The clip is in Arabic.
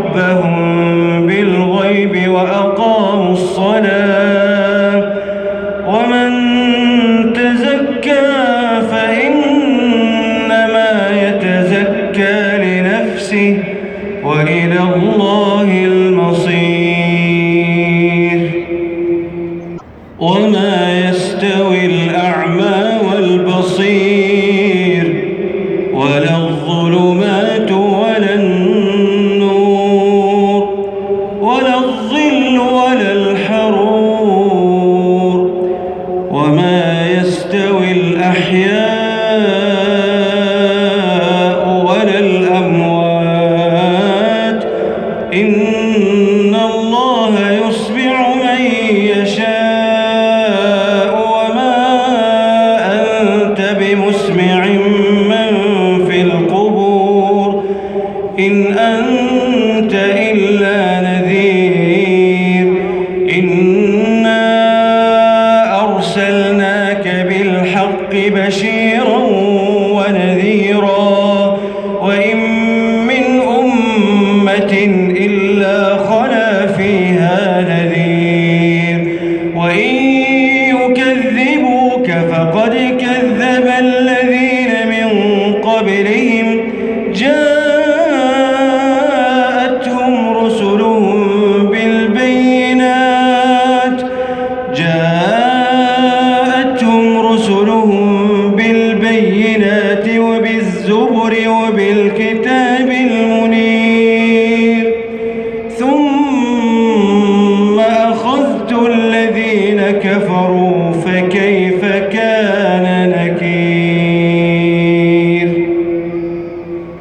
ربهم بالغيب وأقاموا الصلاة ومن تزكى فإنما يتزكى لنفسه وإلى الله المصير. وما يستوي الأعمى إن أنت إلا نذير. إنا أرسلناك بالحق بشيرا ونذيرا. وإن من أمة إلا خلا فيها نذير. وإن يكذبوك فقد كذبوا